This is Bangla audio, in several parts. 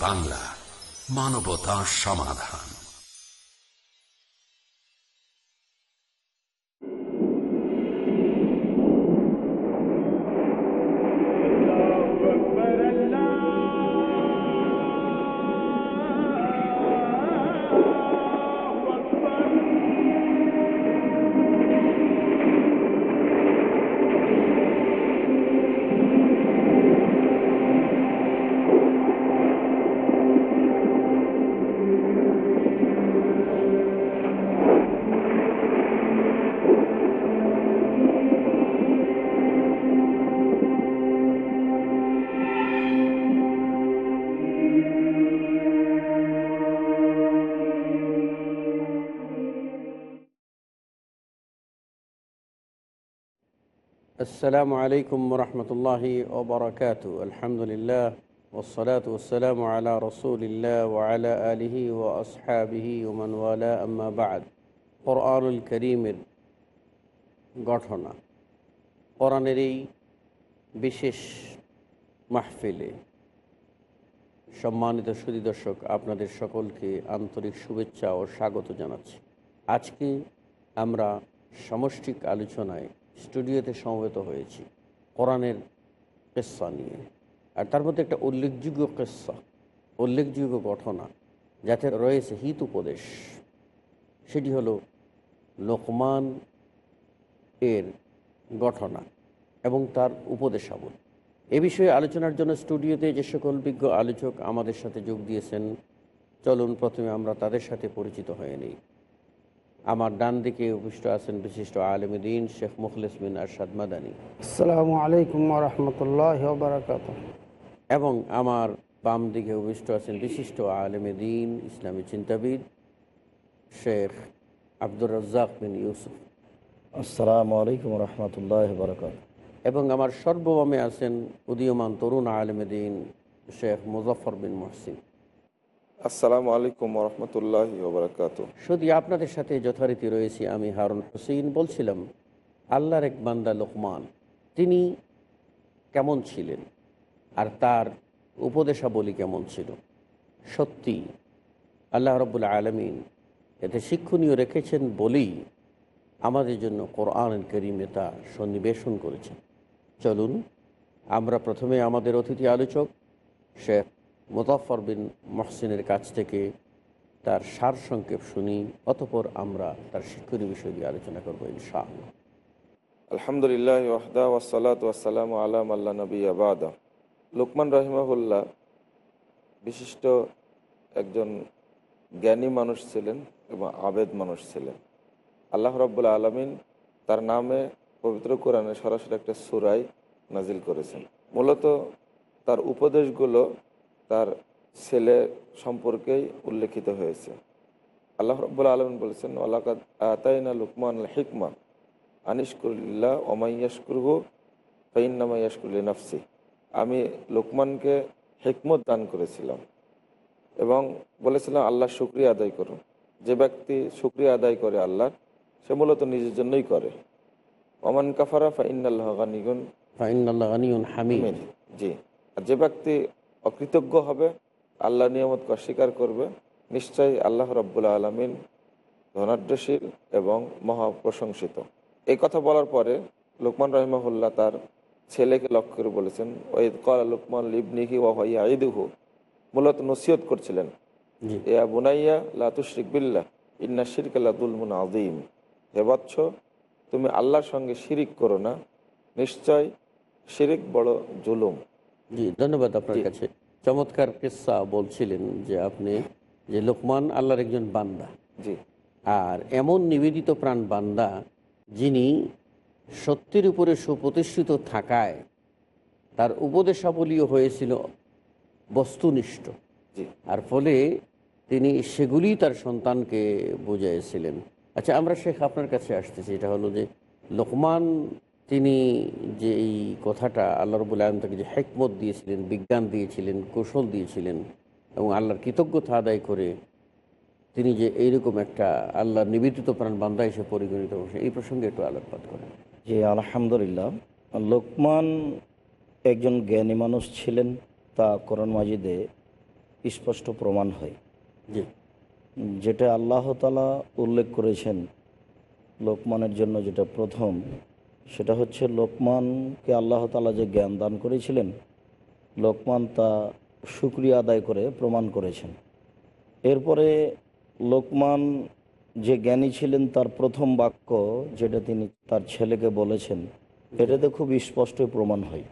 বাংলা মানবতা সমাধান। আসসালামু আলাইকুম রহমতুল্লাহি ওবরাকাত আলহামদুলিল্লাহ ওসলাত ওসালাম আলা রসুলিল্লাহ ওয়ালা আলিহি ও আসহাবিহি ওমানওয়ালা আম্মাবাদ কোরআনুল করিমের ঘটনা কোরআনের এই বিশেষ মাহফিলে সম্মানিত সুদী দর্শক, আপনাদের সকলকে আন্তরিক শুভেচ্ছা ও স্বাগত জানাচ্ছি। আজকে আমরা সমষ্টিক আলোচনায় স্টুডিওতে সমবেত হয়েছি, কোরআনের কেস্সা নিয়ে। আর তার মধ্যে একটা উল্লেখযোগ্য কেস্সা উল্লেখযোগ্য ঘটনা যাতে রয়েছে হিত উপদেশ, সেটি হলো লোকমান এর ঘটনা এবং তার উপদেশাবল। এ বিষয়ে আলোচনার জন্য স্টুডিওতে যে সকল বিজ্ঞ আলোচক আমাদের সাথে যোগ দিয়েছেন, চলুন প্রথমে আমরা তাদের সাথে পরিচিত হয়ে নিই। আমার ডান দিকে উপস্থিত আছেন বিশিষ্ট আলমদিন শেখ মুখলিস বিন আরশাদ মাদানী। আসসালামু আলাইকুম রহমতুল্লাহ বারকাত এবং আমার বাম দিকে উপস্থিত আছেন বিশিষ্ট আলমদিন ইসলামী চিন্তাবিদ শেখ আব্দুর রাজ্জাক বিন ইউসুফ। আসসালামু আলাইকুম রহমতুল্লাহ বরকাত এবং আমার সর্ববামে আছেন উদীয়মান তরুণ আলমদিন শেখ মুজফর বিন মহসিন। আসসালামু আলাইকুম রহমতুল্লাহ ওবরাকাত। শুধু আপনাদের সাথে যথারীতি রয়েছি, আমি হারুন হুসেইন বলছিলাম, আল্লাহর এক বান্দা লোকমান, তিনি কেমন ছিলেন আর তার উপদেশাবলী কেমন ছিল? সত্যি, আল্লাহ রব্বুল আলমিন এতে শিক্ষণীয় রেখেছেন বলেই আমাদের জন্য কোরআন করিমে তা সন্নিবেশন করেছেন। চলুন, আমরা প্রথমে আমাদের অতিথি আলোচক শেখ মুজাফর বিন মহসিনের কাছ থেকে তার সার সংক্ষেপ শুনি, অতপর আমরা তার শিক্ষণীয় বিষয় দিয়ে আলোচনা করব ইনশাআল্লাহ। আলহামদুলিল্লাহ ওয়াসালাম আলাম আল্লাহ নবী আবাদা লোকমান রহিমাহুল্লাহ বিশিষ্ট একজন জ্ঞানী মানুষ ছিলেন এবং আবেদ মানুষ ছিলেন। আল্লাহ রব্বুল্লা আলমিন তার নামে পবিত্র কোরআনে সরাসরি একটা সুরাই নাজিল করেছেন। মূলত তার উপদেশগুলো তার ছেলে সম্পর্কেই উল্লেখিত হয়েছে। আল্লাহ রব্বুল্লা আলমিন বলেছেন আল্লাকাত আতাইনা লুকমান আল হিকমা আনিশকুল্লাহ ওমাইয়াশকুরহু ফাইন্নামাইয়াশকুল্লি নাফসি আমি লোকমানকে হিকমত দান করেছিলাম এবং বলেছিলাম আল্লাহ শুক্রিয়া আদায় করুন। যে ব্যক্তি শুক্রিয়া আদায় করে আল্লাহ সে মূলত নিজের জন্যই করে। অমান কাফারা গানিগুন হামিদ। হামিদ জি। আর যে ব্যক্তি অকৃতজ্ঞ হবে আল্লাহ নিয়ামতকে অস্বীকার করবে। নিশ্চয়ই আল্লাহ রব্বুল্লা আলমিন ধনাঢ্যশীল এবং মহাপ্রশংসিত। এই কথা বলার পরে লোকমান রহিমাহুল্লাহ তার ছেলেকে লক্ষ্য করে বলেছেন ওয়েদ কল লোকমান লিবনিহি ওয়াইয়া ঈদুহু মূলত নসিহত করছিলেন ইয়া বুনাইয়া লাতুশরিক বিল্লাহ ইন্না শিরক লাদুলমুন আযীম। হে বৎস তুমি আল্লাহর সঙ্গে শিরিক করো না। নিশ্চয় শিরিক বড় জুলুম। জি ধন্যবাদ আপনার কাছে। চমৎকার কিস্সা বলছিলেন যে আপনি যে লোকমান আল্লাহর একজন বান্দা। জি। আর এমন নিবেদিত প্রাণ বান্দা যিনি সত্যের উপরে সুপ্রতিষ্ঠিত থাকায় তার উপদেশাবলীও হয়েছিল বস্তুনিষ্ঠ। আর ফলে তিনি সেগুলি তার সন্তানকে বুঝাইছিলেন। আচ্ছা আমরা শেখ আপনার কাছে আসতেছি। এটা হলো যে লোকমান তিনি যে এই কথাটা আল্লাহ রবুল আলম তাকে যে হেকমত দিয়েছিলেন বিজ্ঞান দিয়েছিলেন কৌশল দিয়েছিলেন এবং আল্লাহর কৃতজ্ঞতা আদায় করে তিনি যে এইরকম একটা আল্লাহ নিবেদিত প্রাণ বান্দা হিসেবে পরিগণিত হয়েছে এই প্রসঙ্গে একটু আলোকপাত করেন। জি আলহামদুলিল্লাহ। লোকমান একজন জ্ঞানী মানুষ ছিলেন তা কোরআন মাজিদে স্পষ্ট প্রমাণ হয়। জি। যেটা আল্লাহ তালা উল্লেখ করেছেন লোকমানের জন্য যেটা প্রথম সেটা হচ্ছে লোকমানকে আল্লাহ তালা যে জ্ঞান দান করেছিলেন লোকমান তা সুক্রিয়া আদায় করে প্রমাণ করেছেন। এরপরে লোকমান যে জ্ঞানী ছিলেন তার প্রথম বাক্য যেটা তিনি তার ছেলেকে বলেছেন এটাতে খুব স্পষ্ট প্রমাণ হয়।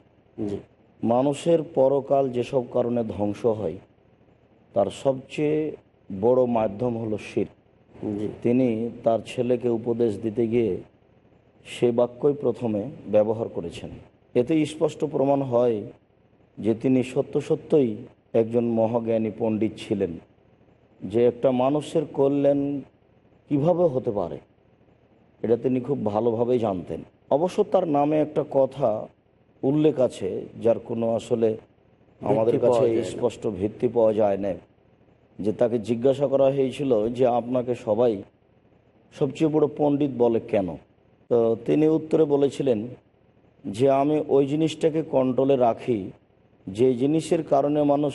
মানুষের পরকাল যেসব কারণে ধ্বংস হয় তার সবচেয়ে বড় মাধ্যম হলো শির। তিনি তার ছেলেকে উপদেশ দিতে গিয়ে সে বাক্যই প্রথমে ব্যবহার করেছেন। এতে স্পষ্ট প্রমাণ হয় যে তিনি সত্য সত্যই একজন মহাজ্ঞানী পণ্ডিত ছিলেন। যে একটা মানুষের কল্যাণ কীভাবে হতে পারে এটা তিনি খুব ভালোভাবেই জানতেন। অবশ্য তার নামে একটা কথা উল্লেখ আছে যার কোনো আসলে আমাদের কাছে। স্পষ্ট ভিত্তি পাওয়া যায় না। যে তাকে জিজ্ঞাসা করা হয়েছিল যে আপনাকে সবাই সবচেয়ে বড় পণ্ডিত বলে কেন? তো তিনি উত্তরে বলেছিলেন যে, আমি ওই জিনিসটাকে কন্ট্রোলে রাখি, যে জিনিসের কারণে মানুষ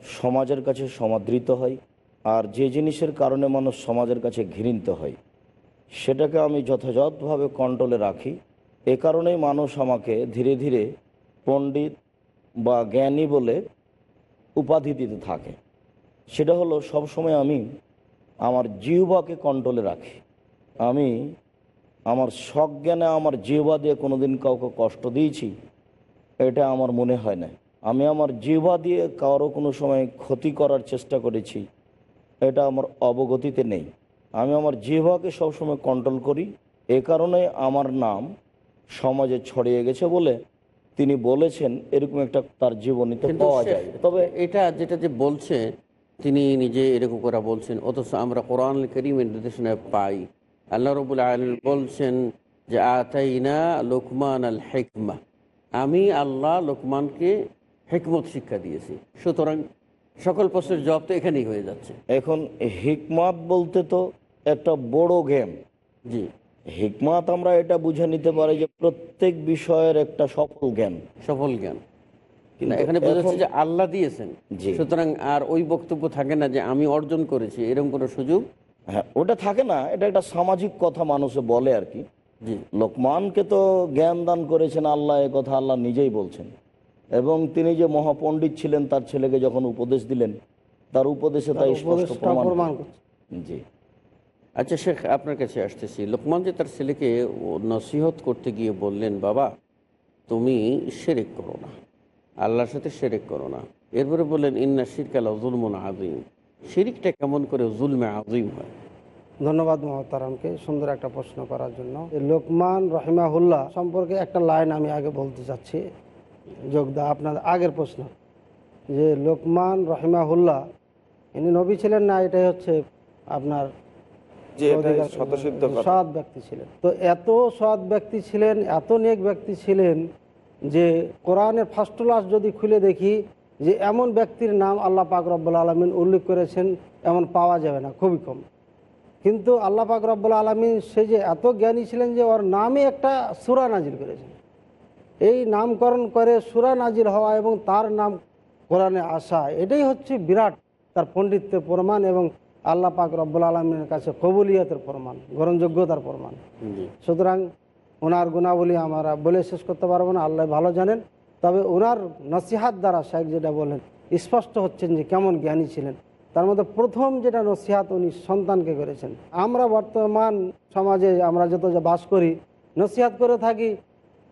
সমাজের কাছে সমাদৃত হয় আর যে জিনিসের কারণে মানুষ সমাজের কাছে ঘৃণিত হয়। সেটাকে আমি যথাযথভাবে কন্ট্রোলে রাখি। এ কারণেই মানুষ আমাকে ধীরে ধীরে পণ্ডিত বা জ্ঞানী বলে উপাধি দিতে থাকে। সেটা হলো সবসময় আমি আমার জিহ্বাকে কন্ট্রোলে রাখি। আমি আমার সজ্ঞানে আমার জিহ্বা দিয়ে কোনোদিন কাউকে কষ্ট দিয়েছি এটা আমার মনে হয় না। আমি আমার জিহ্বা দিয়ে কারও কোনো সময় ক্ষতি করার চেষ্টা করেছি এটা আমার অবগতিতে নেই। আমি আমার জিহ্বাকে সবসময় কন্ট্রোল করি এ কারণে আমার নাম সমাজে ছড়িয়ে গেছে বলে তিনি বলেছেন এরকম একটা তার জীবনীতে পাওয়া যায়। তবে এটা যেটা যে বলছে তিনি নিজে এরকম করে বলছেন অথচ আমরা কোরআন করিমের নির্দেশনায় পাই। আল্লাহ রবুল আলম বলছেন যে আতাইনা লোকমান আল হেকমা আমি আল্লাহ লোকমানকে হেকমত শিক্ষা দিয়েছি। সুতরাং সকল প্রশ্নের জবাব তো এখানেই হয়ে যাচ্ছে। এখন হিকমাত বলতে তো একটা বড় গেম। জি। হিকমাত আমরা এটা বুঝে নিতে পারি যে প্রত্যেক বিষয়ের একটা সফল জ্ঞান। সফল জ্ঞান। এখানে বোঝাচ্ছে যে আল্লাহ দিয়েছেন। সুতরাং আর ওই বক্তব্য থাকে না যে আমি অর্জন করেছি। এরকম কোনো সুযোগ হ্যাঁ ওটা থাকে না এটা একটা সামাজিক কথা মানুষে বলে আর কি। জি। লোকমানকে তো জ্ঞান দান করেছেন আল্লাহ এ কথা আল্লাহ নিজেই বলছেন। এবং তিনি যে মহাপণ্ডিত ছিলেন তার ছেলেকে যখন উপদেশ দিলেন তার উপদেশে তাই স্পষ্ট প্রমাণ প্রমাণ জি। আচ্ছা শেখ আপনার কাছে আসতেছি। লোকমান যে তার ছেলেকে নসিহত করতে গিয়ে বললেন বাবা তুমি সেরেক করো না। আল্লাহর সাথে সেরেক করো না। এরপরে বললেন ইন্না শিরকাল জুলমুন আজিম শিরিকটা কেমন করে জুলমে আজিম হয়? ধন্যবাদ মহতারামকে সুন্দর একটা প্রশ্ন করার জন্য। এই লোকমান রহিমাহুল্লাহ সম্পর্কে একটা লাইন আমি আগে বলতে চাচ্ছি। যোগদা আপনার আগের প্রশ্ন। যে লোকমান রহিমাহুল্লাহ ইনি নবী ছিলেন না? এটাই হচ্ছে আপনার সৎ ব্যক্তি ছিলেন। তো এত সৎ ব্যক্তি ছিলেন এত নেক ব্যক্তি ছিলেন যে কোরআনের ফার্স্ট ক্লাস যদি খুলে দেখি যে এমন ব্যক্তির নাম আল্লাহ পাক রব্বুল আলমিন উল্লেখ করেছেন এমন পাওয়া যাবে না খুবই কম। কিন্তু আল্লাহ পাক রব্বুল আলমিন সে যে এত জ্ঞানী ছিলেন যে ওর নামে একটা সুরা নাজির করেছেন। এই নামকরণ করে সুরা নাজির হওয়া এবং তার নাম কোরআনে আসা এটাই হচ্ছে বিরাট তার পণ্ডিত্যের প্রমাণ এবং আল্লাহ পাক রব্বুল আলমিনের কাছে কবুলিয়তের প্রমাণ গ্রহণযোগ্যতার প্রমাণ। সুতরাং ওনার গুণাবলী আমরা বলে শেষ করতে পারব না আল্লাহ ভালো জানেন। তবে ওনার নসিহাত দ্বারা শেখ যেটা বলেন স্পষ্ট হচ্ছেন যে কেমন জ্ঞানী ছিলেন। তার মধ্যে প্রথম যেটা নসিহাত উনি সন্তানকে করেছেন। আমরা বর্তমান সমাজে আমরা যত যা বাস করি, নসিহাত করে থাকি,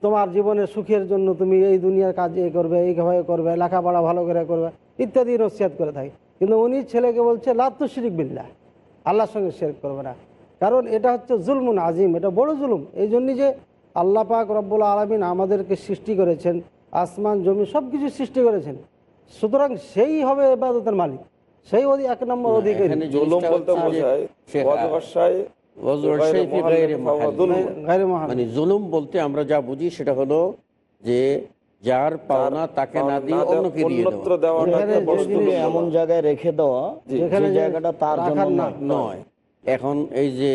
তোমার জীবনের সুখের জন্য তুমি এই দুনিয়ার কাজ এই করবে এইভাবে করবে, লেখাপড়া ভালো করে করবে, ইত্যাদি নসিহাত করে থাকি। কিন্তু উনি ছেলেকে বলছে লাত্তু শিরিক বিল্লাহ, আল্লাহর সঙ্গে শেয়ার করবে না। কারণ এটা হচ্ছে জুলমুন আজিম, এটা বড় জুলুম। এই জন্যই যে আল্লাহ পাক রব্বুল আলমিন আমাদেরকে সৃষ্টি করেছেন আসমান জমি সব কিছু সৃষ্টি করেছেন। সুতরাং সেই হবে এবাদতের মালিক। সেই অধি এক নম্বর অধিকারী। মানে জুলুম বলতে আমরা যা বুঝি সেটা হলো যে যার পাওনা তাকে না দিয়ে অন্যকে দেওয়া। এমন জায়গায় রেখে দেওয়া যেখানে জায়গাটা তার জন্য নয়। এখন এই যে।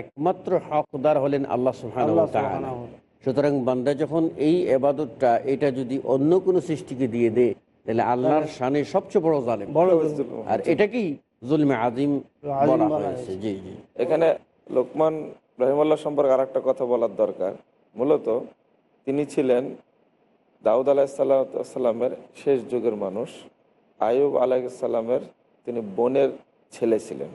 একমাত্র হকদার হলেন আল্লাহ সুবহানাহু সুতরাং বান্দা যখন এই এবাদতটা এটা যদি অন্য কোনো সৃষ্টিকে দিয়ে দেয় তাহলে আল্লাহর শানে সবচেয়ে বড় জালেম। বড় আর এটাকেই জুলমে আজিম বলা হয়েছে। জি জি। এখানে লোকমান রহিমাল্লাহ সম্পর্কে আর একটা কথা বলার দরকার। মূলত তিনি ছিলেন দাউদ আলাহিসাল্লামের শেষ যুগের মানুষ। আয়ুব আলাইসাল্লামের তিনি বোনের ছেলে ছিলেন।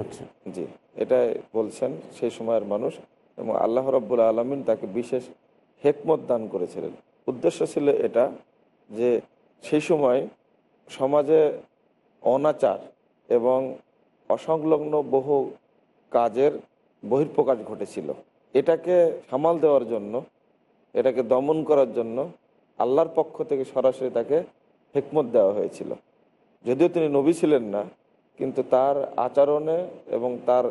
আচ্ছা। জি এটাই বলছেন সেই সময়ের মানুষ। এবং আল্লাহ রব্বুল আলমিন তাকে বিশেষ হেকমত দান করেছিলেন। উদ্দেশ্য ছিল এটা যে সেই সময় সমাজে অনাচার এবং অসংলগ্ন বহু কাজের বহির্প্রকাশ ঘটেছিল। এটাকে সামাল দেওয়ার জন্য, এটাকে দমন করার জন্য আল্লাহর পক্ষ থেকে সরাসরি তাকে হেকমত দেওয়া হয়েছিল। যদিও তিনি নবী ছিলেন না, কিন্তু তার আচরণে এবং তার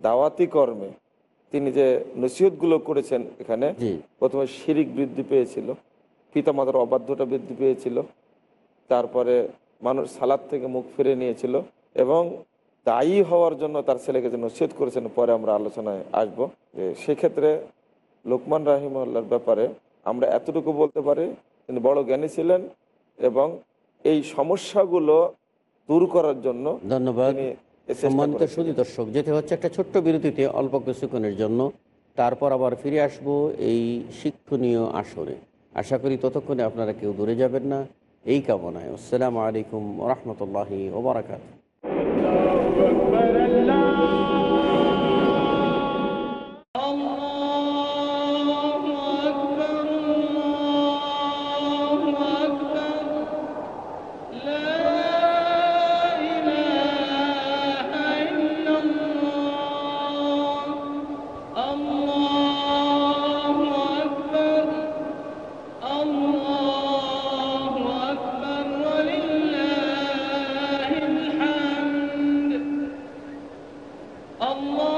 দাওয়াতি কর্মে তিনি যে নসিহতগুলো করেছেন এখানে প্রথমে শিরিক বৃদ্ধি পেয়েছিল পিতামাতার অবাধ্যটা বৃদ্ধি পেয়েছিল তারপরে মানুষ সালাদ থেকে মুখ ফিরে নিয়েছিল এবং দায়ী হওয়ার জন্য তার ছেলেকে যে নসিহত করেছেন পরে আমরা আলোচনায় আসব। যে সেক্ষেত্রে লোকমান রাহিমুল্লার ব্যাপারে আমরা এতটুকু বলতে পারি তিনি বড় জ্ঞানী ছিলেন এবং এই সমস্যাগুলো দূর করার জন্য ধন্যবাদ। সম্মানিত। সুদী দর্শক যেতে হচ্ছে একটা ছোট্ট বিরতিতে অল্প কিছুক্ষণের জন্য। তারপর আবার ফিরে আসব এই শিক্ষণীয় আসরে। আশা করি ততক্ষণে আপনারা কেউ দূরে যাবেন না। এই কামনায়। আসসালামু আলাইকুম রহমতুল্লাহি ওবরাকাত Allah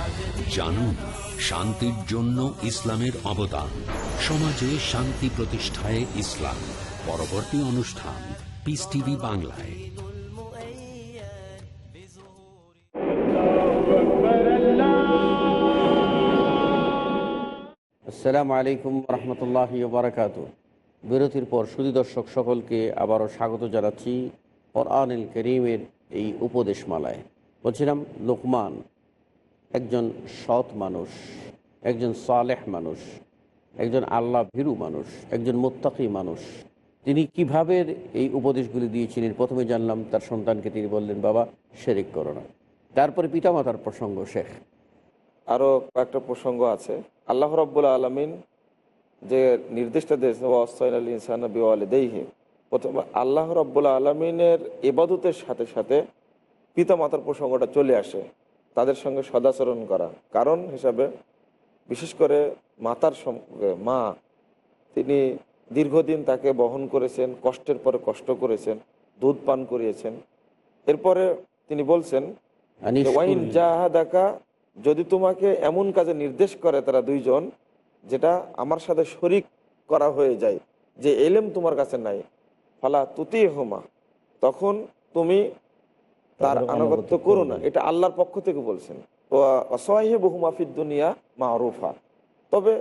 জানুন শান্তির জন্য ইসলামের অবদান। সমাজে শান্তি প্রতিষ্ঠায় ইসলাম। পরবর্তী অনুষ্ঠান পিস টিভি বাংলায়। আসসালামু আলাইকুম রহমতুল্লাহি বারাকাত বিরতির পর সুদী দর্শক সকলকে আবারও স্বাগত জানাচ্ছি কোরআনুল করিমের এই উপদেশমালায়। বলছিলাম লোকমান একজন সৎ মানুষ, একজন সালেহ মানুষ, একজন আল্লাহ ভীরু মানুষ, একজন মোত্তাকি মানুষ। তিনি কীভাবে এই উপদেশগুলি দিয়েছিলেন প্রথমে জানলাম তার সন্তানকে তিনি বললেন, বাবা, শেরেক করো না। তারপরে পিতামাতার প্রসঙ্গ, শেখ। আরও কয়েকটা প্রসঙ্গ আছে। আল্লাহ রব্বুল আলমিন যে নির্দিষ্ট দিয়েছেন ওয়াসাইন আলী ইনসান প্রথমে, আল্লাহ রব্বুল আলমিনের এবাদতের সাথে সাথে পিতামাতার প্রসঙ্গটা চলে আসে। তাদের সঙ্গে সদাচরণ করা। কারণ হিসাবে বিশেষ করে মাতার সঙ্গে মা তিনি দীর্ঘদিন তাকে বহন করেছেন কষ্টের পরে কষ্ট করেছেন দুধ পান করিয়েছেন। এরপরে তিনি বলছেন ওয়াইন জাহাদাকা যদি তোমাকে এমন কাজে নির্দেশ করে তারা দুইজন যেটা আমার সাথে শরিক করা হয়ে যায় যে এলেম তোমার কাছে নাই ফালা তুতি হোমা তখন তুমি তার আনুগত্য করো না। এটা আল্লাহর পক্ষ থেকে বলছেন। অসহায় বহুমাফিদ দুনিয়া মারুফা। তবে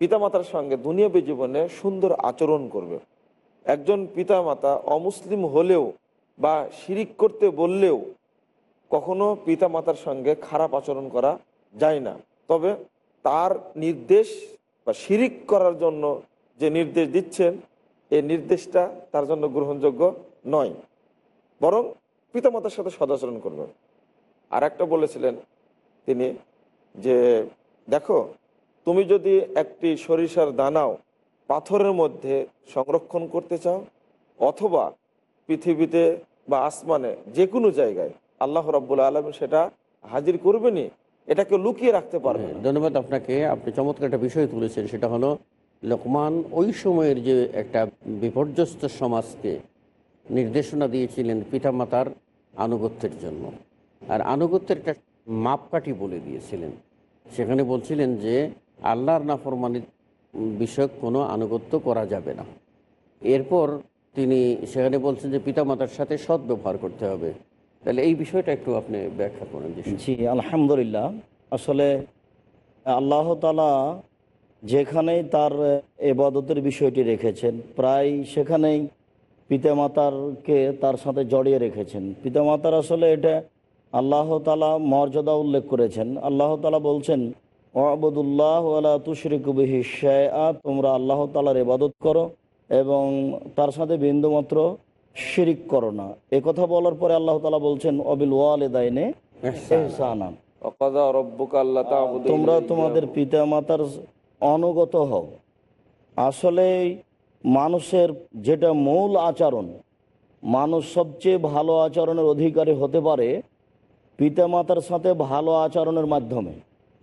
পিতামাতার সঙ্গে দুনিয়াবী জীবনে সুন্দর আচরণ করবে। একজন পিতামাতা অমুসলিম হলেও বা শিরিক করতে বললেও কখনো পিতামাতার সঙ্গে খারাপ আচরণ করা যায় না। তবে তার নির্দেশ বা শিরিক করার জন্য যে নির্দেশ দিচ্ছেন এই নির্দেশটা তার জন্য গ্রহণযোগ্য নয়। বরং পিতামাতার সাথে সদাচরণ করবেন আর একটা বলেছিলেন তিনি যে দেখো তুমি যদি একটি সরিষার দানাও পাথরের মধ্যে সংরক্ষণ করতে চাও অথবা পৃথিবীতে বা আসমানে যে কোনো জায়গায় আল্লাহ রাব্বুল আলম সেটা হাজির করবেনি এটাকে লুকিয়ে রাখতে পারবে হ্যাঁ, ধন্যবাদ আপনাকে। আপনি চমৎকার একটা বিষয় তুলেছেন সেটা হলো লোকমান ওই সময়ের যে একটা বিপর্যস্ত সমাজকে নির্দেশনা দিয়েছিলেন পিতামাতার আনুগত্যের জন্য। আর আনুগত্যের একটা মাপকাঠি বলে দিয়েছিলেন। সেখানে বলছিলেন যে, আল্লাহর নাফরমানি বিষয়ক কোনো আনুগত্য করা যাবে না। এরপর তিনি সেখানে বলছেন যে, পিতামাতার সাথে সৎ ব্যবহার করতে হবে। তাহলে এই বিষয়টা একটু আপনি ব্যাখ্যা করেন জি, আলহামদুলিল্লাহ। আসলে আল্লাহ তালা যেখানেই তার এবাদতের বিষয়টি রেখেছেন, প্রায় সেখানেই পিতামাতারকে তার সাথে জড়িয়ে রেখেছেন। পিতামাতার আসলে এটা আল্লাহ তালা মর্যাদা উল্লেখ করেছেন। আল্লাহ তালা বলছেন ওয়াবুদুল্লাহ আলা তুশরিকুবিহি শায়া তোমরা আল্লাহ তালার এবাদত করো এবং তার সাথে বিন্দুমাত্র শিরিক করো না। এ কথা বলার পরে আল্লাহ তালা বলছেন অবিল ওয়ালেদাইনে এহসানা ওয়াকাদা রব্বুকা আল্লাহ তা'বুদু তোমরা তোমাদের পিতা মাতার অনুগত হও। আসলে মানুষের যেটা মূল আচরণ, মানুষ সবচেয়ে ভালো আচরণের অধিকারী হতে পারে পিতামাতার সাথে ভালো আচরণের মাধ্যমে।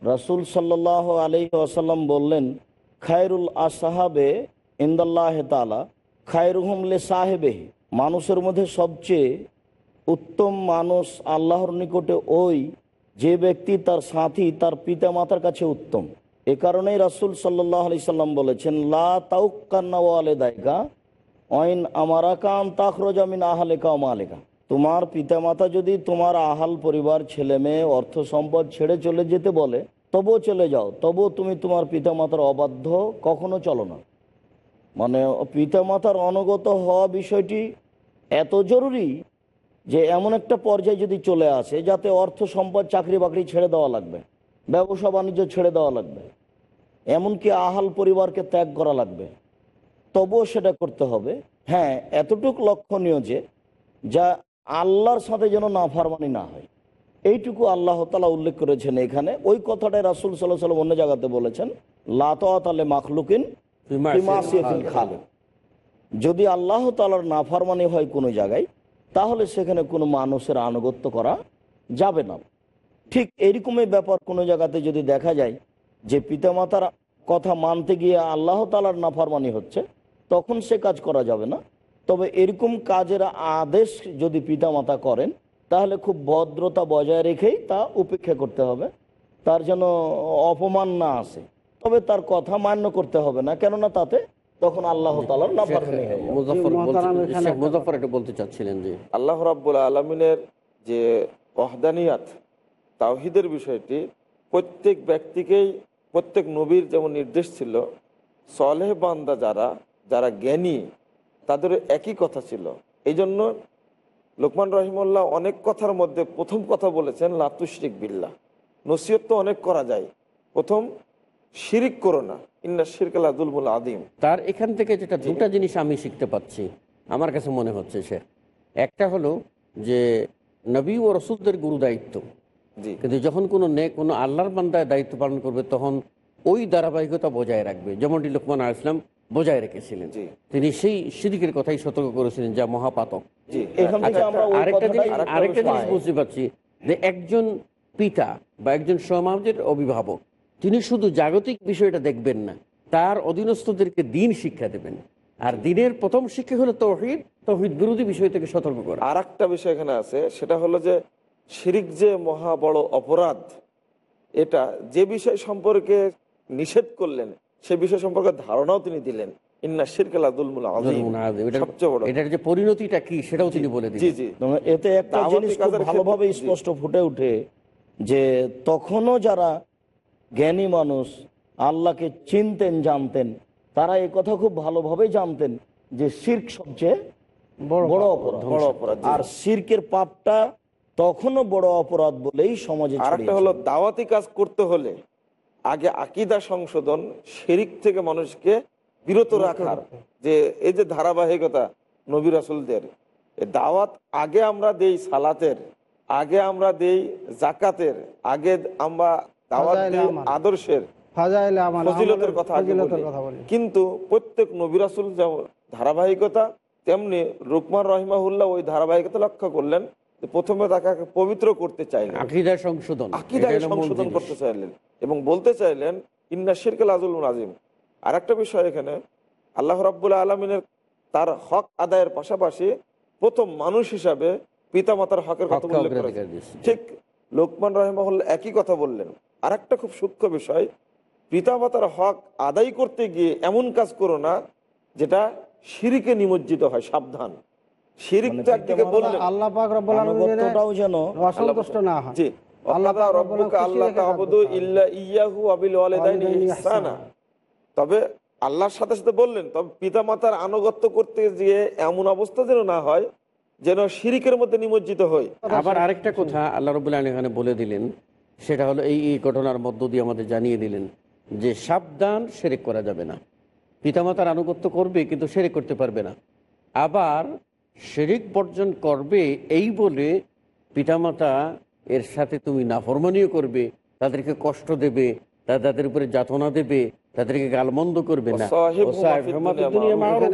রাসুল সাল্লাহ আলি আসাল্লাম বললেন, খায়রুল আসাহাবে ইন্দাল্লাহ তালা খায়রুহম লে সাহেবেহি। মানুষের মধ্যে সবচেয়ে উত্তম মানুষ আল্লাহর নিকটে ওই যে ব্যক্তি তার সাথী, তার পিতা মাতার কাছে উত্তম। এ কারণেই রাসুল সাল্লাহ আলি সাল্লাম বলেছেন, লা তাউকান্না ওয়ালে দায়গা অইন আমারা কান তাখরজামিন আহালেকা ও মালেকা। তোমার পিতামাতা যদি তোমার আহাল পরিবার, ছেলে মেয়ে, অর্থ সম্পদ ছেড়ে চলে যেতে বলে, তবুও চলে যাও, তবুও তুমি তোমার পিতামাতার অবাধ্য কখনো চলো না। মানে পিতামাতার অনুগত হওয়া বিষয়টি এত জরুরি যে এমন একটা পর্যায়ে যদি চলে আসে, যাতে অর্থ সম্পদ চাকরি বাকরি ছেড়ে দেওয়া লাগবে। ব্যবসা বাণিজ্য ছেড়ে দেওয়া লাগবে। এমনকি আহাল পরিবারকে ত্যাগ করা লাগবে। তবুও সেটা করতে হবে। হ্যাঁ এতটুক লক্ষণীয় যে যা আল্লাহর সাথে যেন নাফারমানি না হয়। এইটুকু আল্লাহ তালা উল্লেখ করেছেন এখানে। ওই কথাটাই রাসুল সাল্লাহ সাল্লাম অন্য জায়গাতে বলেছেন লাতালে মাখলুকিন খালেক। যদি আল্লাহ তালার না নাফারমানি হয় কোনো জায়গায় তাহলে সেখানে কোনো মানুষের আনুগত্য করা যাবে না। ঠিক এরকমই ব্যাপার কোনো জায়গাতে যদি দেখা যায় যে পিতামাতার কথা মানতে গিয়ে আল্লাহ তালার নাফারমানি হচ্ছে তখন সে কাজ করা যাবে না। তবে এরকম কাজের আদেশ যদি পিতামাতা করেন তাহলে খুব ভদ্রতা বজায় রেখেই তা উপেক্ষা করতে হবে। তার যেন অপমান না আসে। তবে তার কথা মান্য করতে হবে না কেননা তাতে তখন আল্লাহ তালার নাফারমানি হয়ে যাবে। মুজাফর এটা বলতে চাচ্ছিলেন যে আল্লাহ রাব্বুল আলমিনের যে ওহদানিয়াত তাওহিদের বিষয়টি প্রত্যেক ব্যক্তিকেই, প্রত্যেক নবীর যেমন নির্দেশ ছিল, সলেহ বান্দা যারা যারা জ্ঞানী তাদের একই কথা ছিল। এই জন্য লোকমান রহিমুল্লাহ অনেক কথার মধ্যে প্রথম কথা বলেছেন লাতুশরিক বিল্লাহ। নসিহত তো অনেক করা যায়। প্রথম, শিরিক করো না, ইন্না শিরকাল আদুলমুল আদিম তার এখান থেকে যেটা দুটা জিনিস আমি শিখতে পাচ্ছি, আমার কাছে মনে হচ্ছে সে একটা হলো যে নবী ও রসুলদের গুরু দায়িত্ব কিন্তু যখন কোনো নে কোনো আল্লাহর বান্দায় দায়িত্ব পালন করবে তখন ওই ধারাবাহিকতা বজায় রাখবে যেমনটি লোকমান আল ইসলাম বজায় রেখেছিলেন। তিনি সেই সিরিকের কথাই সতর্ক করেছিলেন যা মহাপাতক। আচ্ছা, আরেকটা জিনিস আরেকটা জিনিস বুঝতে পারছি যে একজন পিতা বা একজন সমাজের অভিভাবক তিনি শুধু জাগতিক বিষয়টা দেখবেন না তার অধীনস্থদেরকে দিন শিক্ষা দেবেন। আর দিনের প্রথম শিক্ষা হলো তৌহিদ তৌহিদ বিরোধী বিষয় থেকে সতর্ক করা। আর একটা বিষয় এখানে আছে সেটা হলো যে শিরিক যে মহা বড় অপরাধ এটা যে বিষয় সম্পর্কে নিষেধ করলেন সে বিষয় সম্পর্কে ধারণাও তিনি দিলেন। ইন্না শিরকাল আদুলমুল সবচেয়ে বড়। পরিণতিটা কি সেটাও তিনি বলে জি দিলেন। জি এবং এতে একটা জিনিস খুব কাজের ক্ষেত্রে- ভালোভাবে স্পষ্ট ফুটে ওঠে যে তখনও যারা জ্ঞানী মানুষ আল্লাহকে চিনতেন জানতেন তারা এই কথা খুব ভালোভাবে জানতেন যে শির্ক সবচেয়ে বড় বড় অপরাধ। বড় অপরাধ, আর শির্কের পাপটা তখনও বড় অপরাধ বলেই সমাজে হলো দাওয়াতি কাজ করতে হলে আগে আকিদা সংশোধন শিরিক থেকে মানুষকে বিরত রাখার যে এই যে ধারাবাহিকতা নবী রাসুলদের দাওয়াত আগে আমরা দেই সালাতের আগে আমরা দেই জাকাতের আগে আমরা দাওয়াত দেই আদর্শের ফজিলতের কথা আগে কিন্তু প্রত্যেক নবিরাসুল যেমন ধারাবাহিকতা তেমনি রুকমান রহিমাহুল্লাহ ওই ধারাবাহিকতা লক্ষ্য করলেন। প্রথমে তাকে পবিত্র করতে চাইলেন। আকিদা সংশোধন। মূল সংশোধন করতে চাইলেন এবং বলতে চাইলেন ইন্না শিরকাল আজুল আজিম আর একটা বিষয় এখানে আল্লাহ রাব্বুল আলমিনের তার হক আদায়ের পাশাপাশি প্রথম মানুষ হিসাবে পিতামাতার হকের কথা উল্লেখ করেছেন। ঠিক লোকমান রহিমাহুল্লাহ একই কথা বললেন। আর একটা খুব সূক্ষ্ম বিষয় পিতামাতার হক আদায় করতে গিয়ে এমন কাজ করো না যেটা শিরিকে নিমজ্জিত হয় সাবধান। শিরিক তো একদিকে বললেন আল্লাহ পাক রব্বুল আলামিন যেন অসন্তুষ্ট না হয়। জি আল্লাহ আল্লাহ পাক রব্বুল রব্বুকা আল্লাহ খুশি রেখে কাজ তা'বুদু করতে হবে। ইল্লা ইয়াহু ওয়া ওয়ালিদাইনি ওয়ালিদাইনি ইহসানা। ইহসানা। তবে আল্লাহর সাথে সাথে বললেন তবে পিতামাতার আনুগত্য করতে গিয়ে এমন অবস্থা যেন না হয় যেন শিরিকের মধ্যে নিমজ্জিত হয় আবার আরেকটা কথা আল্লাহ রবুল্লাহ এখানে বলে দিলেন সেটা হলো এই এই ঘটনার মধ্য দিয়ে আমাদের জানিয়ে দিলেন যে সাবধান সেরেক করা যাবে না। পিতামাতার আনুগত্য করবে কিন্তু সেরেক করতে পারবে না। আবার শেরিক বর্জন করবে এই বলে পিতামাতা এর সাথে তুমি নাফরমানিও করবে তাদেরকে কষ্ট দেবে তা- তাদের উপরে যাতনা দেবে তাদেরকে গালমন্দ করবে না।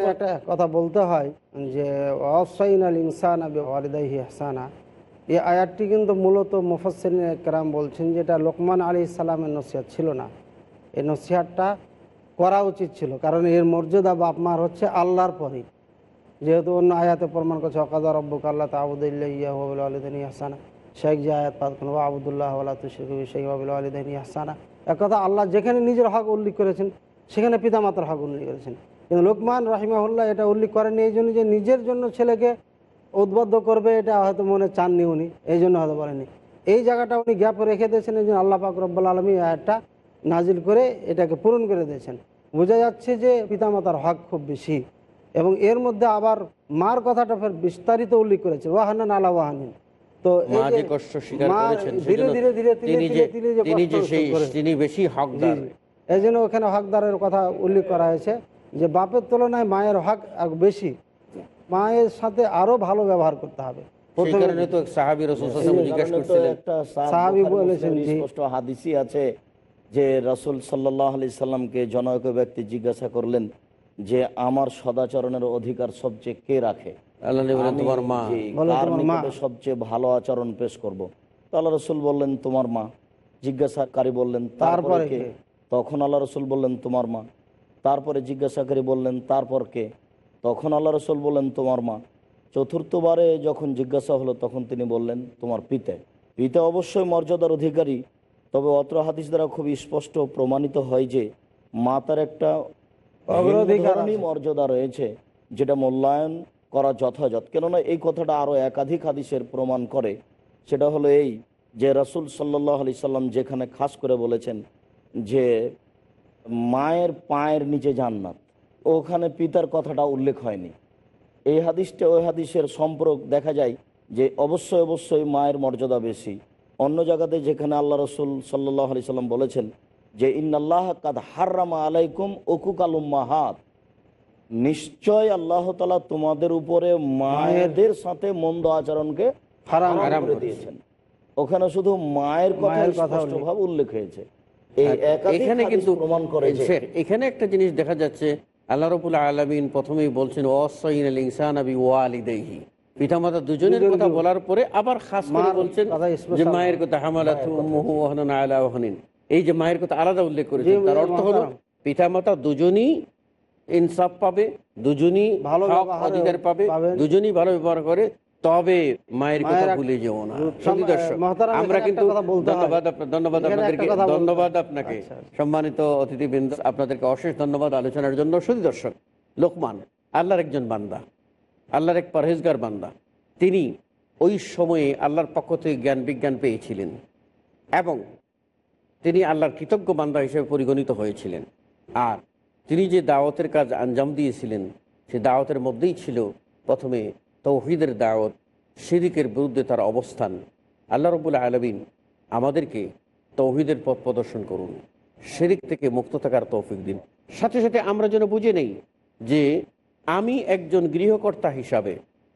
একটা কথা বলতে হয় যে অসাইন আল ইনসান এই আয়াতটি কিন্তু মূলত মুফাসসিরিন একরাম বলছেন যেটা লোকমান আলী ইসলামের নসিহাত ছিল না। এই নসিহাতটা করা উচিত ছিল। কারণ এর মর্যাদা বাপ মার হচ্ছে আল্লাহর পরেই। যেহেতু অন্য আয়াতে প্রমাণ করছে, অকাদা রব্বুক আল্লাহ তাবুদুল্লাহ ইয়াহুল আলিদিন ইহসানা শেখ যে আয়াত পাত আবুদুল্লাহ আল্লাহ শেখ আবুল আলিদিন ইহসানা একথা আল্লাহ যেখানে নিজের হক উল্লেখ করেছেন, সেখানে পিতামাতার হক উল্লেখ করেছেন। কিন্তু লোকমান রাহিমাহুল্লাহ এটা উল্লেখ করেনি এই জন্য যে নিজের জন্য ছেলেকে উদ্বুদ্ধ করবে, এটা হয়তো মনে চাননি উনি, এই জন্য হয়তো বলেনি এই জায়গাটা উনি গ্যাপ রেখে দিয়েছেন, এই জন্য আল্লাহ পাক রব্বাল আলমী আয়াতটা নাজিল করে এটাকে পূরণ করে দিয়েছেন। বোঝা যাচ্ছে যে পিতামাতার হক খুব বেশি। এবং এর মধ্যে আবার মার কথাটা ফের বিস্তারিত উল্লেখ করেছে ওয়াহানান আলা ওয়াহানিন। তো এই যে কষ্ট স্বীকার করেছেন ধীরে ধীরে ধীরে তিনি যে সেই তিনি বেশি হকদার। এই জন্য ওখানে হকদারের কথা উল্লেখ করা হয়েছে যে বাপের তুলনায় মায়ের হক এক বেশি। মায়ের সাথে আরও ভালো ব্যবহার করতে হবে। আছে যে রাসূল সাল্লাল্লাহু আলাইহি সাল্লামকে জনৈক ব্যক্তি জিজ্ঞাসা করলেন যে আমার সদাচরণের অধিকার সবচেয়ে কে রাখে? তোমার মা। সবচেয়ে ভালো আচরণ পেশ করব। তো আল্লাহ রসুল বললেন তোমার মা। জিজ্ঞাসাকারী বললেন তারপরে কে? তখন আল্লাহ রসুল বললেন তোমার মা। তারপরে জিজ্ঞাসাকারী বললেন তারপর কে? তখন আল্লাহ রসুল বললেন তোমার মা। চতুর্থবারে যখন জিজ্ঞাসা হলো তখন তিনি বললেন তোমার পিতা। পিতা অবশ্যই মর্যাদার অধিকারী তবে অত্র হাদিস দ্বারা খুব স্পষ্ট প্রমাণিত হয় যে মাতার একটা মর্যাদা রয়েছে, যেটা মূল্যায়ন করা যথাযথ। কেননা এই কথাটা আরও একাধিক হাদিসের প্রমাণ করে। সেটা হলো এই যে রাসূল সাল্লাহ আলি সাল্লাম যেখানে খাস করে বলেছেন যে মায়ের পায়ের নিচে জান্নাত, ওখানে পিতার কথাটা উল্লেখ হয়নি। এই হাদিসটা ওই হাদিসের সম্পর্ক দেখা যায় যে অবশ্যই অবশ্যই মায়ের মর্যাদা বেশি। অন্য জায়গাতে যেখানে আল্লাহ রসুল সাল্লাহ আলি সাল্লাম বলেছেন যে ইন্নাল্লাহ কাদ হার্রামা আলাইকুম ওকুকাল উম্মাহাত। নিশ্চয় আল্লাহ তালা তোমাদের উপরে মায়েদের সাথে মন্দ আচরণকে হারাম হারাম করে দিয়েছেন। ওখানে শুধু মায়ের কথা স্পষ্টভাবে উল্লেখ। হয়েছে। একাধিক এখানে কিন্তু প্রমাণ করে এখানে একটা জিনিস দেখা যাচ্ছে আল্লাহ রবুল আলমিন প্রথমেই বলছেন ওয়াসাইন আল ইনসান আবি ওয়ালিদাইহি পিতামাতা দুজনের কথা বলার পরে আবার খাস করে বলছেন কথা যে মায়ের কথা হামালাতু আলা ওয়াহনিন। এই যে মায়ের কথা আলাদা উল্লেখ করেছেন। জি, তার অর্থ হলো। পিতামাতা দুজনই ইনসাফ পাবে দুজনই ভালো অধিকার পাবে দুজনই ভালো ব্যবহার করে তবে মায়ের কথা ভুলে যেও না। সুধী দর্শক আমরা কিন্তু। ধন্যবাদ ধন্যবাদ আপনাদেরকে ধন্যবাদ আপনাকে। আচ্ছা, আচ্ছা। সম্মানিত অতিথিবৃন্দ আপনাদেরকে অশেষ ধন্যবাদ আলোচনার জন্য। সুধী দর্শক লোকমান আল্লাহর একজন বান্দা আল্লাহর এক পরহেজগার বান্দা। তিনি ওই সময়ে আল্লাহর পক্ষ থেকে জ্ঞান বিজ্ঞান পেয়েছিলেন। এবং তিনি আল্লাহর কৃতজ্ঞ বান্দা হিসেবে পরিগণিত হয়েছিলেন। আর তিনি যে দাওয়াতের কাজ আঞ্জাম দিয়েছিলেন, সে দাওয়াতের মধ্যেই ছিল প্রথমে তৌহিদের দাওয়াত, শিরিকের বিরুদ্ধে তার অবস্থান। আল্লাহ রবুল্লা আলমিন আমাদেরকে তৌহিদের পথ প্রদর্শন করুন, শিরিক থেকে মুক্ত থাকার তৌফিক দিন। সাথে সাথে আমরা যেন বুঝে নেই যে আমি একজন গৃহকর্তা হিসাবে,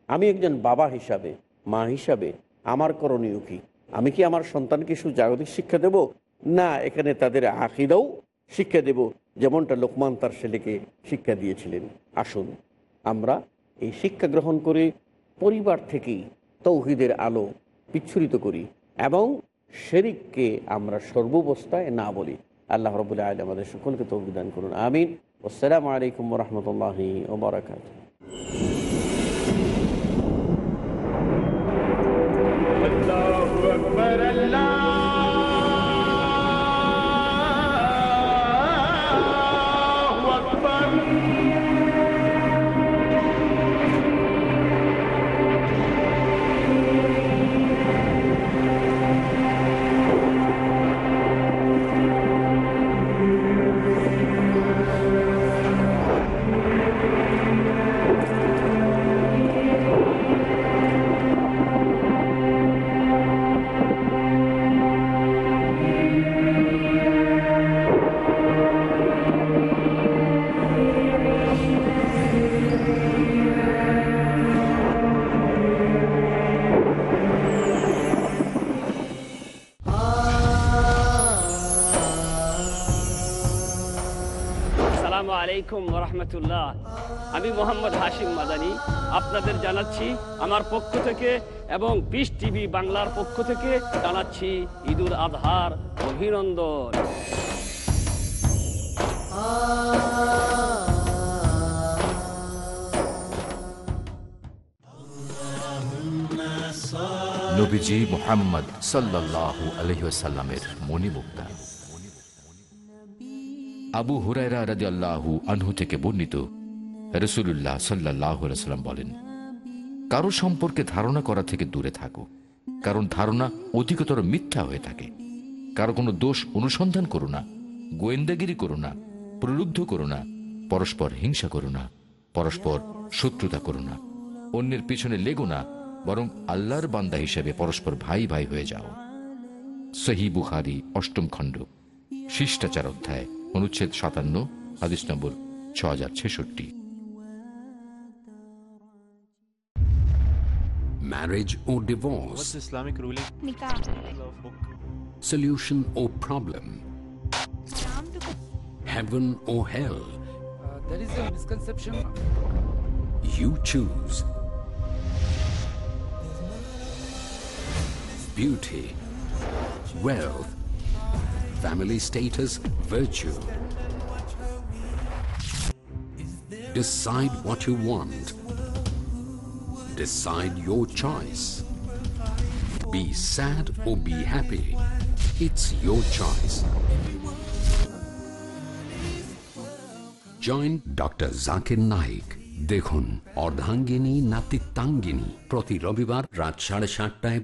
আমি একজন বাবা হিসাবে, মা হিসাবে আমার করণীয় কি? আমি কি আমার সন্তানকে শুধু জাগতিক শিক্ষা দেব? না, এখানে তাদের আকিদাও শিক্ষা দেব। যেমনটা লোকমান তার ছেলেকে শিক্ষা দিয়েছিলেন। আসুন, আমরা এই শিক্ষা গ্রহণ করে পরিবার থেকেই তৌহিদের আলো বিচ্ছুরিত করি এবং শেরিককে আমরা সর্বাবস্থায় না বলি। আল্লাহ রবুল্লাহ আলী আমাদের সকলকে তৌবিদান করুন। আমিন। আসসালামু আলাইকুম রহমতুল্লাহি ওবরাকাত আলাইকুম রহমতুল্লাহ আমি মোহাম্মদ হাশিম মাদানি, আপনাদের জানাচ্ছি আমার পক্ষ থেকে এবং পিস টিভি বাংলার পক্ষ থেকে জানাচ্ছি ঈদুল আধার অভিনন্দন। নবীজি মোহাম্মদ সাল্লাহ আলহিসাল্লামের মণিমুক্তা। আবু হুরায়রা রাজি আল্লাহু আনহু থেকে বর্ণিত রসুল্লাহ সাল্লাহ সাল্লাম বলেন, কারও সম্পর্কে ধারণা করা থেকে দূরে থাকো, কারণ ধারণা অধিকতর মিথ্যা হয়ে থাকে। কারও কোনো দোষ অনুসন্ধান করো না, গোয়েন্দাগিরি করো না, প্রলুব্ধ করো না, পরস্পর হিংসা করো না, পরস্পর শত্রুতা করো না, অন্যের পিছনে লেগো না, বরং আল্লাহর বান্দা হিসেবে পরস্পর ভাই ভাই হয়ে যাও। সহি বুখারি অষ্টম খণ্ড, শিষ্টাচার অধ্যায় অনুচ্ছেদ সাতান্ন হাদিস নম্বর ছ হাজার ছেষট্টি Marriage or divorce? Islamic ruling? Solution or problem? Heaven or hell? there is a misconception. You choose. Beauty, wealth, family status, virtue. Decide what you want. Decide your choice. Be sad or be happy. It's your choice. Joint doctor Zakir Naik দেখুন অর্ধাঙ্গিনী নাতিত্বাঙ্গিনী প্রতি রবিবার রাত সাড়ে সাতটায়